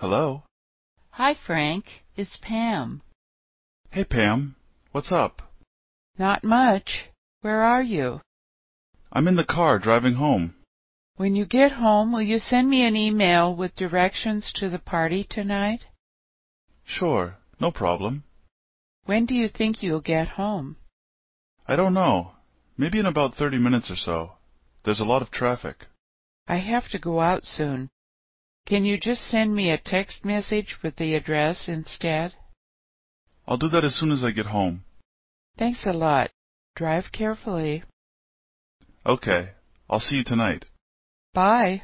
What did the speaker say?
Hello? Hi, Frank. It's Pam. Hey, Pam. What's up? Not much. Where are you? I'm in the car driving home. When you get home, will you send me an email with directions to the party tonight? Sure, no problem. When do you think you'll get home? I don't know. Maybe in about 30 minutes or so. There's a lot of traffic. I have to go out soon. Can you just send me a text message with the address instead? I'll do that as soon as I get home. Thanks a lot. Drive carefully. Okay. I'll see you tonight. Bye.